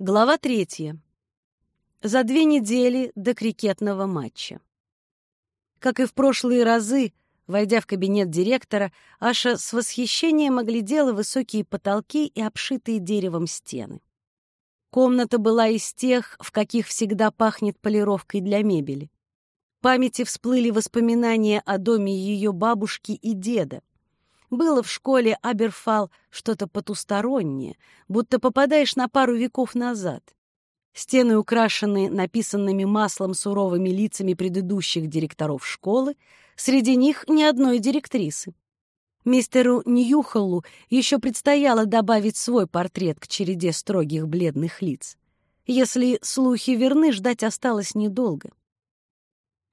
Глава третья. За две недели до крикетного матча. Как и в прошлые разы, войдя в кабинет директора, Аша с восхищением оглядела высокие потолки и обшитые деревом стены. Комната была из тех, в каких всегда пахнет полировкой для мебели. В памяти всплыли воспоминания о доме ее бабушки и деда. Было в школе Аберфал что-то потустороннее, будто попадаешь на пару веков назад. Стены украшены написанными маслом суровыми лицами предыдущих директоров школы, среди них ни одной директрисы. Мистеру Ньюхоллу еще предстояло добавить свой портрет к череде строгих бледных лиц. Если слухи верны, ждать осталось недолго.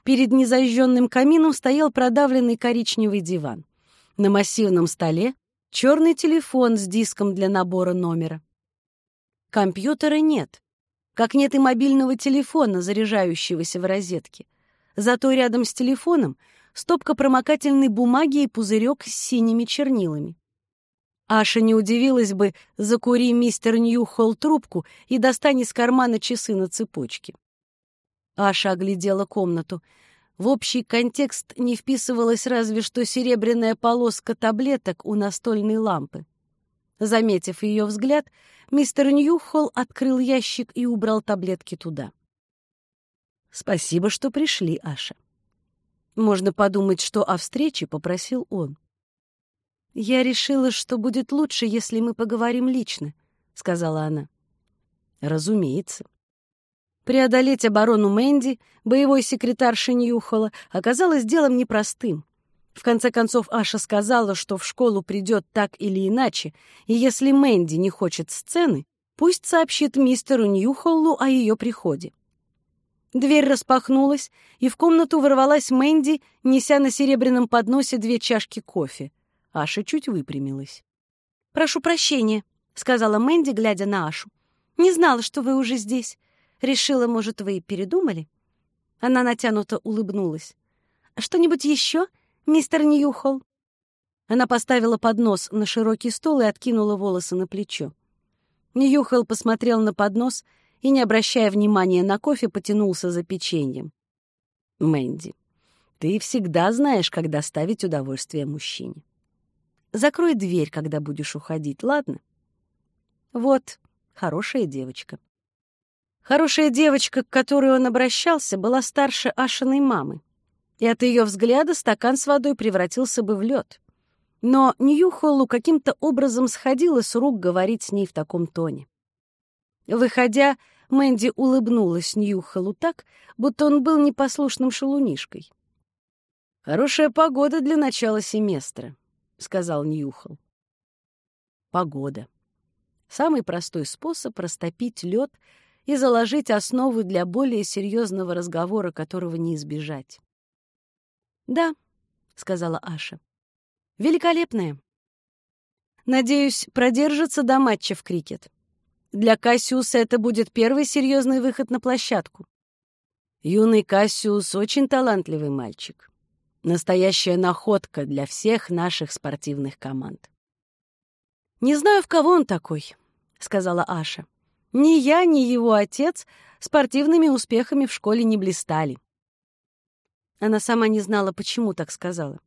Перед незажженным камином стоял продавленный коричневый диван. На массивном столе черный телефон с диском для набора номера. Компьютера нет, как нет и мобильного телефона, заряжающегося в розетке. Зато рядом с телефоном стопка промокательной бумаги и пузырек с синими чернилами. Аша не удивилась бы, закури мистер Ньюхолл трубку и достань из кармана часы на цепочке. Аша оглядела комнату. В общий контекст не вписывалась разве что серебряная полоска таблеток у настольной лампы. Заметив ее взгляд, мистер Ньюхолл открыл ящик и убрал таблетки туда. «Спасибо, что пришли, Аша». Можно подумать, что о встрече попросил он. «Я решила, что будет лучше, если мы поговорим лично», — сказала она. «Разумеется». Преодолеть оборону Мэнди, боевой секретарши Ньюхола, оказалось делом непростым. В конце концов, Аша сказала, что в школу придет так или иначе, и если Мэнди не хочет сцены, пусть сообщит мистеру Ньюхоллу о ее приходе. Дверь распахнулась, и в комнату ворвалась Мэнди, неся на серебряном подносе две чашки кофе. Аша чуть выпрямилась. «Прошу прощения», — сказала Мэнди, глядя на Ашу. «Не знала, что вы уже здесь. Решила, может, вы передумали?» Она натянуто улыбнулась. «Что-нибудь еще, мистер Ньюхолл?» Она поставила поднос на широкий стол и откинула волосы на плечо. Ньюхолл посмотрел на поднос и, не обращая внимания на кофе, потянулся за печеньем. «Мэнди, ты всегда знаешь, как доставить удовольствие мужчине. Закрой дверь, когда будешь уходить, ладно? Вот, хорошая девочка». Хорошая девочка, к которой он обращался, была старше Ашиной мамы, и от ее взгляда стакан с водой превратился бы в лед. Но Ньюхоллу каким-то образом сходило с рук говорить с ней в таком тоне. Выходя, Мэнди улыбнулась Ньюхоллу так, будто он был непослушным шалунишкой. «Хорошая погода для начала семестра», — сказал Ньюхолл. «Погода. Самый простой способ растопить лед — и заложить основы для более серьезного разговора, которого не избежать. «Да», — сказала Аша, — «великолепная. Надеюсь, продержится до матча в крикет. Для Кассиуса это будет первый серьезный выход на площадку. Юный Кассиус очень талантливый мальчик. Настоящая находка для всех наших спортивных команд. «Не знаю, в кого он такой», — сказала Аша. Ни я, ни его отец спортивными успехами в школе не блистали. Она сама не знала, почему так сказала.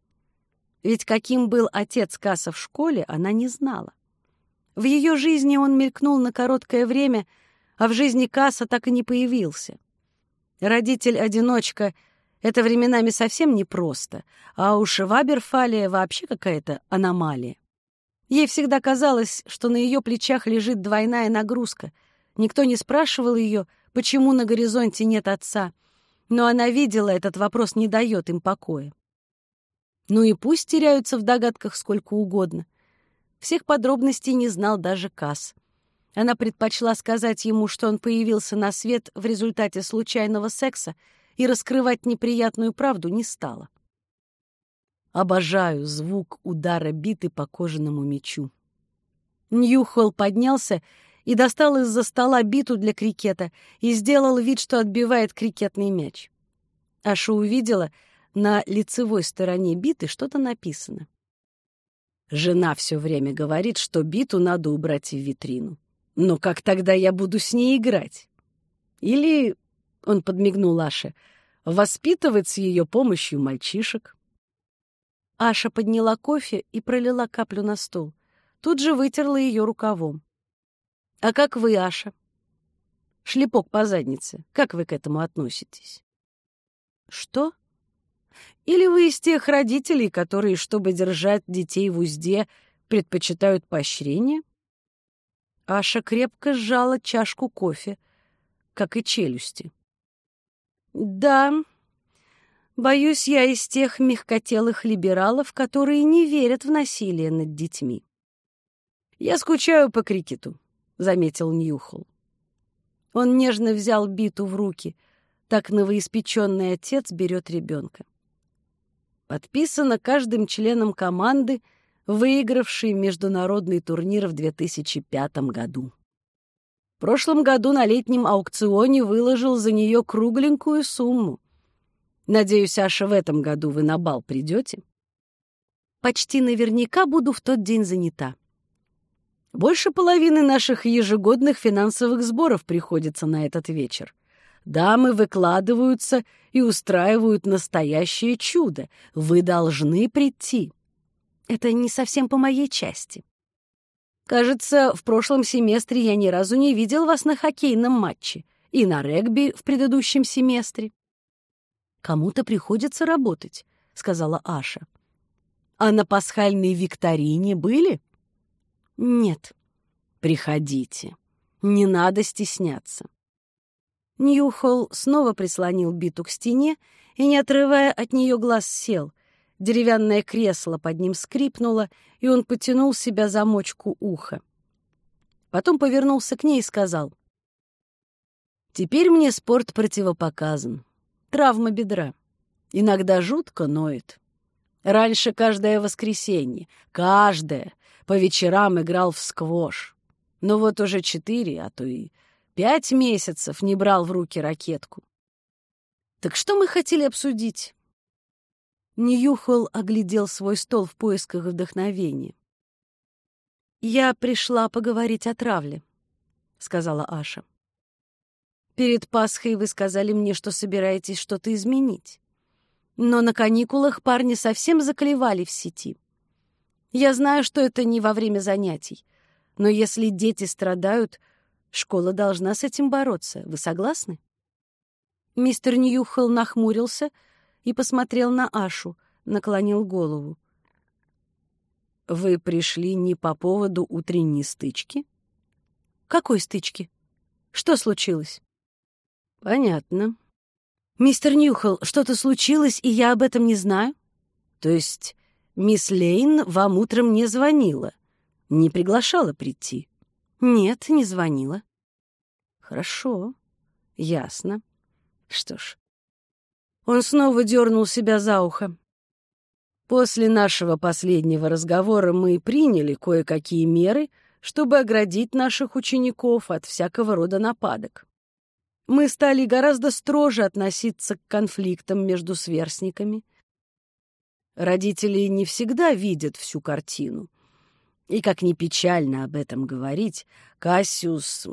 Ведь каким был отец Касса в школе, она не знала. В ее жизни он мелькнул на короткое время, а в жизни Касса так и не появился. Родитель-одиночка — это временами совсем непросто, а уж в Аберфале вообще какая-то аномалия. Ей всегда казалось, что на ее плечах лежит двойная нагрузка — Никто не спрашивал ее, почему на горизонте нет отца, но она видела, этот вопрос не дает им покоя. Ну и пусть теряются в догадках сколько угодно. Всех подробностей не знал даже Касс. Она предпочла сказать ему, что он появился на свет в результате случайного секса, и раскрывать неприятную правду не стала. Обожаю звук удара биты по кожаному мечу. Ньюхолл поднялся и достал из-за стола биту для крикета и сделал вид, что отбивает крикетный мяч. Аша увидела, на лицевой стороне биты что-то написано. Жена все время говорит, что биту надо убрать в витрину. Но как тогда я буду с ней играть? Или, — он подмигнул Аше, — воспитывать с ее помощью мальчишек? Аша подняла кофе и пролила каплю на стол. Тут же вытерла ее рукавом. «А как вы, Аша?» «Шлепок по заднице. Как вы к этому относитесь?» «Что?» «Или вы из тех родителей, которые, чтобы держать детей в узде, предпочитают поощрение?» Аша крепко сжала чашку кофе, как и челюсти. «Да, Боюсь, я из тех мягкотелых либералов, которые не верят в насилие над детьми. «Я скучаю по крикету», — заметил Ньюхол. Он нежно взял биту в руки. Так новоиспеченный отец берет ребенка. Подписано каждым членом команды, выигравшей международный турнир в 2005 году. В прошлом году на летнем аукционе выложил за нее кругленькую сумму — Надеюсь, Аша, в этом году вы на бал придете? Почти наверняка буду в тот день занята. Больше половины наших ежегодных финансовых сборов приходится на этот вечер. Дамы выкладываются и устраивают настоящее чудо. Вы должны прийти. Это не совсем по моей части. Кажется, в прошлом семестре я ни разу не видел вас на хоккейном матче и на регби в предыдущем семестре. «Кому-то приходится работать», — сказала Аша. «А на пасхальной викторине были?» «Нет». «Приходите. Не надо стесняться». Ньюхолл снова прислонил биту к стене и, не отрывая от нее глаз, сел. Деревянное кресло под ним скрипнуло, и он потянул себя за мочку уха. Потом повернулся к ней и сказал, «Теперь мне спорт противопоказан. Травма бедра. Иногда жутко ноет. Раньше каждое воскресенье, каждое, по вечерам играл в сквош. Но вот уже четыре, а то и пять месяцев не брал в руки ракетку. Так что мы хотели обсудить? Ньюхол оглядел свой стол в поисках вдохновения. «Я пришла поговорить о травле», — сказала Аша. Перед Пасхой вы сказали мне, что собираетесь что-то изменить. Но на каникулах парни совсем заклевали в сети. Я знаю, что это не во время занятий, но если дети страдают, школа должна с этим бороться. Вы согласны? Мистер Ньюхолл нахмурился и посмотрел на Ашу, наклонил голову. «Вы пришли не по поводу утренней стычки?» «Какой стычки? Что случилось?» Понятно. Мистер Ньюхолл, что-то случилось, и я об этом не знаю? То есть мисс Лейн вам утром не звонила, не приглашала прийти? Нет, не звонила. Хорошо, ясно. Что ж. Он снова дернул себя за ухо. После нашего последнего разговора мы приняли кое-какие меры, чтобы оградить наших учеников от всякого рода нападок мы стали гораздо строже относиться к конфликтам между сверстниками. Родители не всегда видят всю картину. И, как ни печально об этом говорить, Кассиус,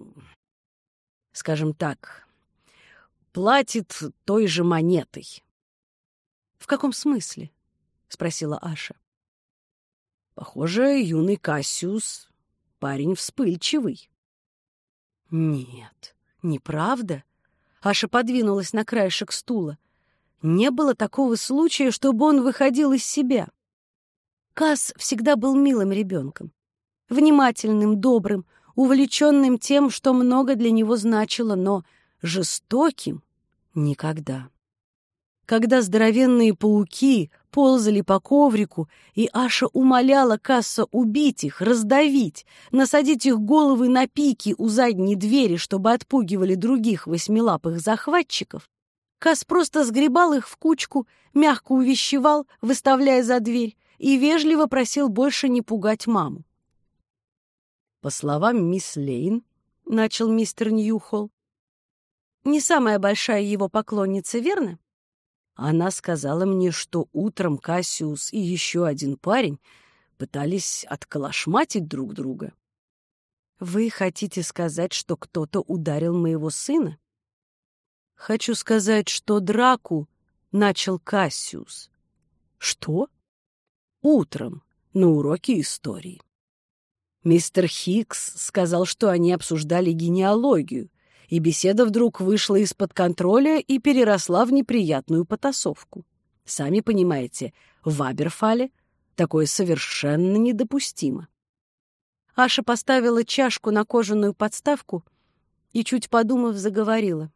скажем так, платит той же монетой. «В каком смысле?» — спросила Аша. «Похоже, юный Кассиус — парень вспыльчивый». «Нет, Неправда? Аша подвинулась на краешек стула. Не было такого случая, чтобы он выходил из себя. Касс всегда был милым ребенком. Внимательным, добрым, увлеченным тем, что много для него значило, но жестоким — никогда. Когда здоровенные пауки ползали по коврику, и Аша умоляла Касса убить их, раздавить, насадить их головы на пики у задней двери, чтобы отпугивали других восьмилапых захватчиков, Касс просто сгребал их в кучку, мягко увещевал, выставляя за дверь, и вежливо просил больше не пугать маму. По словам мисс Лейн, — начал мистер Ньюхолл, не самая большая его поклонница, верно? Она сказала мне, что утром Кассиус и еще один парень пытались отколошматить друг друга. Вы хотите сказать, что кто-то ударил моего сына? Хочу сказать, что драку начал Кассиус. Что? Утром на уроке истории. Мистер Хикс сказал, что они обсуждали генеалогию, и беседа вдруг вышла из-под контроля и переросла в неприятную потасовку. Сами понимаете, в Аберфале такое совершенно недопустимо. Аша поставила чашку на кожаную подставку и, чуть подумав, заговорила.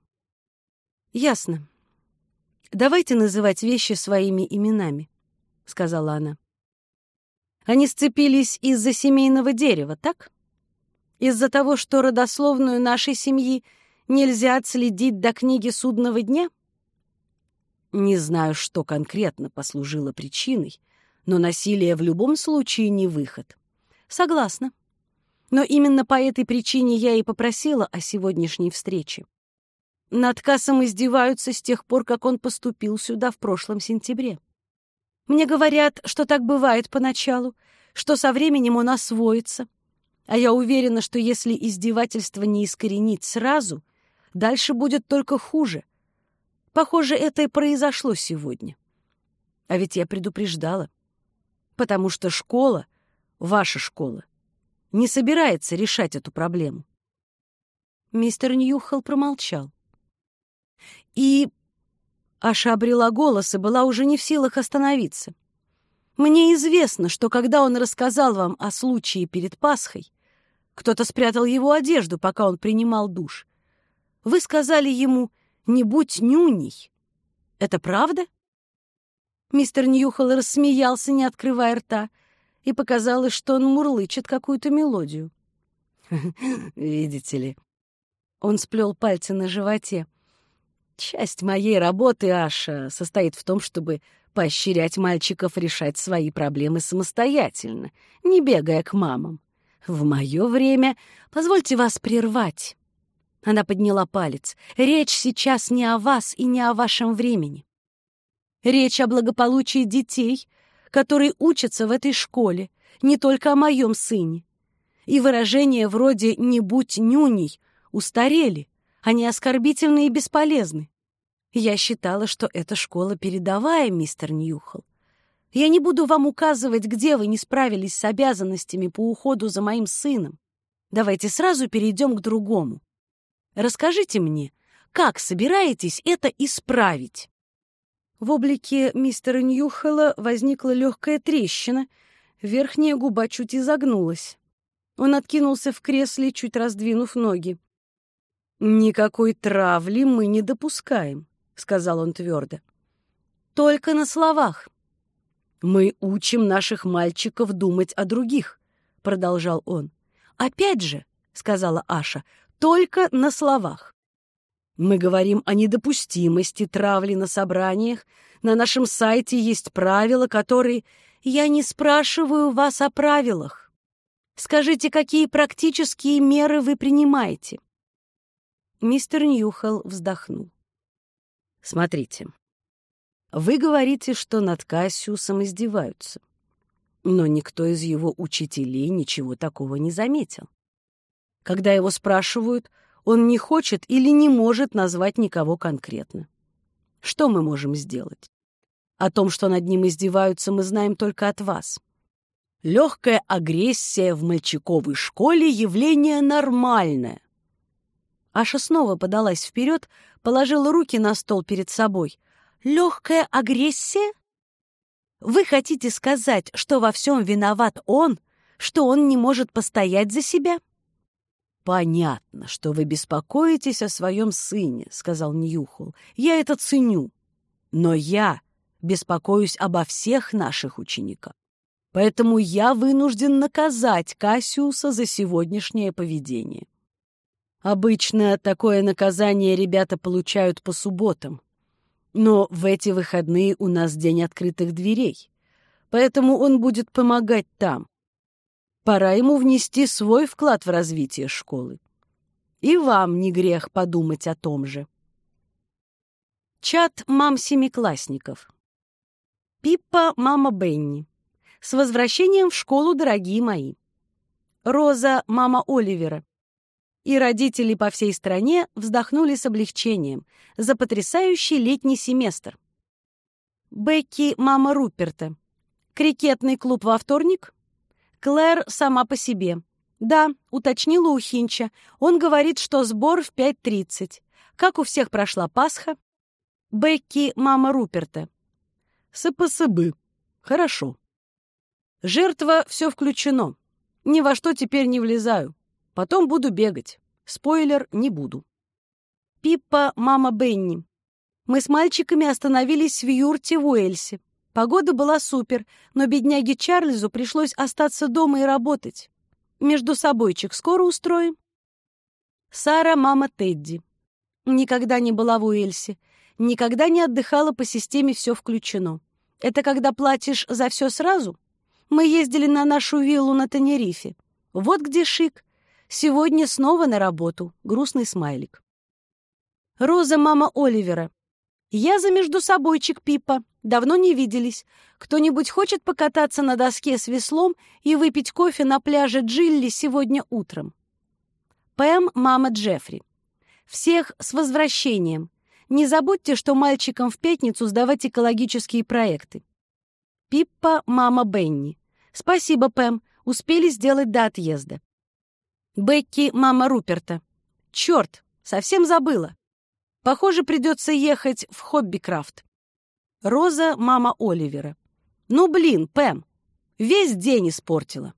«Ясно. Давайте называть вещи своими именами», — сказала она. Они сцепились из-за семейного дерева, так? Из-за того, что родословную нашей семьи нельзя отследить до книги судного дня? Не знаю, что конкретно послужило причиной, но насилие в любом случае не выход. Согласна. Но именно по этой причине я и попросила о сегодняшней встрече. Над Кассом издеваются с тех пор, как он поступил сюда в прошлом сентябре. Мне говорят, что так бывает поначалу, что со временем он освоится. А я уверена, что если издевательство не искоренить сразу, дальше будет только хуже. Похоже, это и произошло сегодня. А ведь я предупреждала. Потому что школа, ваша школа, не собирается решать эту проблему. Мистер Ньюхолл промолчал. И Аша обрела голос и была уже не в силах остановиться. «Мне известно, что когда он рассказал вам о случае перед Пасхой, кто-то спрятал его одежду, пока он принимал душ. Вы сказали ему «не будь нюней». Это правда?» Мистер Ньюхолл рассмеялся, не открывая рта, и показалось, что он мурлычет какую-то мелодию. «Видите ли...» Он сплел пальцы на животе. Часть моей работы, Аша, состоит в том, чтобы поощрять мальчиков решать свои проблемы самостоятельно, не бегая к мамам. В мое время... Позвольте вас прервать. Она подняла палец. Речь сейчас не о вас и не о вашем времени. Речь о благополучии детей, которые учатся в этой школе, не только о моем сыне. И выражения вроде «не будь нюней» устарели, они оскорбительны и бесполезны. Я считала, что эта школа передовая, мистер Ньюхолл. Я не буду вам указывать, где вы не справились с обязанностями по уходу за моим сыном. Давайте сразу перейдем к другому. Расскажите мне, как собираетесь это исправить?» В облике мистера Ньюхелла возникла легкая трещина, верхняя губа чуть изогнулась. Он откинулся в кресле, чуть раздвинув ноги. «Никакой травли мы не допускаем», — сказал он твердо. «Только на словах». «Мы учим наших мальчиков думать о других», — продолжал он. «Опять же», — сказала Аша, — «только на словах». Мы говорим о недопустимости травли на собраниях. На нашем сайте есть правила, которые... Я не спрашиваю вас о правилах. Скажите, какие практические меры вы принимаете? Мистер Ньюхелл вздохнул. «Смотрите, вы говорите, что над Кассиусом издеваются, но никто из его учителей ничего такого не заметил. Когда его спрашивают, он не хочет или не может назвать никого конкретно. Что мы можем сделать? О том, что над ним издеваются, мы знаем только от вас. Легкая агрессия в мальчиковой школе — явление нормальное. Аша снова подалась вперед, положила руки на стол перед собой. «Легкая агрессия? Вы хотите сказать, что во всем виноват он, что он не может постоять за себя?» «Понятно, что вы беспокоитесь о своем сыне», — сказал Ньюхол. «Я это ценю. Но я беспокоюсь обо всех наших учениках. Поэтому я вынужден наказать Кассиуса за сегодняшнее поведение. Обычно такое наказание ребята получают по субботам. Но в эти выходные у нас день открытых дверей, поэтому он будет помогать там. Пора ему внести свой вклад в развитие школы. И вам не грех подумать о том же. Чат мам семиклассников. Пиппа, мама Бенни. С возвращением в школу, дорогие мои. Роза — мама Оливера. И родители по всей стране вздохнули с облегчением за потрясающий летний семестр. Бекки — мама Руперта. Крикетный клуб во вторник? Клэр сама по себе. Да, уточнила у Хинча. Он говорит, что сбор в 5.30. Как у всех прошла Пасха? Бекки — мама Руперта. СПСБ. Хорошо. Жертва — все включено. Ни во что теперь не влезаю. Потом буду бегать. Спойлер — не буду. Пиппа — мама Бенни. Мы с мальчиками остановились в юрте в Уэльсе. Погода была супер, но бедняге Чарльзу пришлось остаться дома и работать. Между собойчик скоро устроим. Сара — мама Тедди. Никогда не была в Уэльсе. Никогда не отдыхала по системе «все включено». Это когда платишь за все сразу? Мы ездили на нашу виллу на Тенерифе. Вот где шик. Сегодня снова на работу. Грустный смайлик. Роза — мама Оливера. Я за между собойчик Пипа. Давно не виделись. Кто-нибудь хочет покататься на доске с веслом и выпить кофе на пляже Джилли сегодня утром? Пэм — мама Джеффри. Всех с возвращением. Не забудьте, что мальчикам в пятницу сдавать экологические проекты. Пиппа — мама Бенни. Спасибо, Пэм. Успели сделать до отъезда. Бекки — мама Руперта. Черт, совсем забыла. Похоже, придется ехать в Хоббикрафт. Роза — мама Оливера. Ну, блин, Пэм, весь день испортила.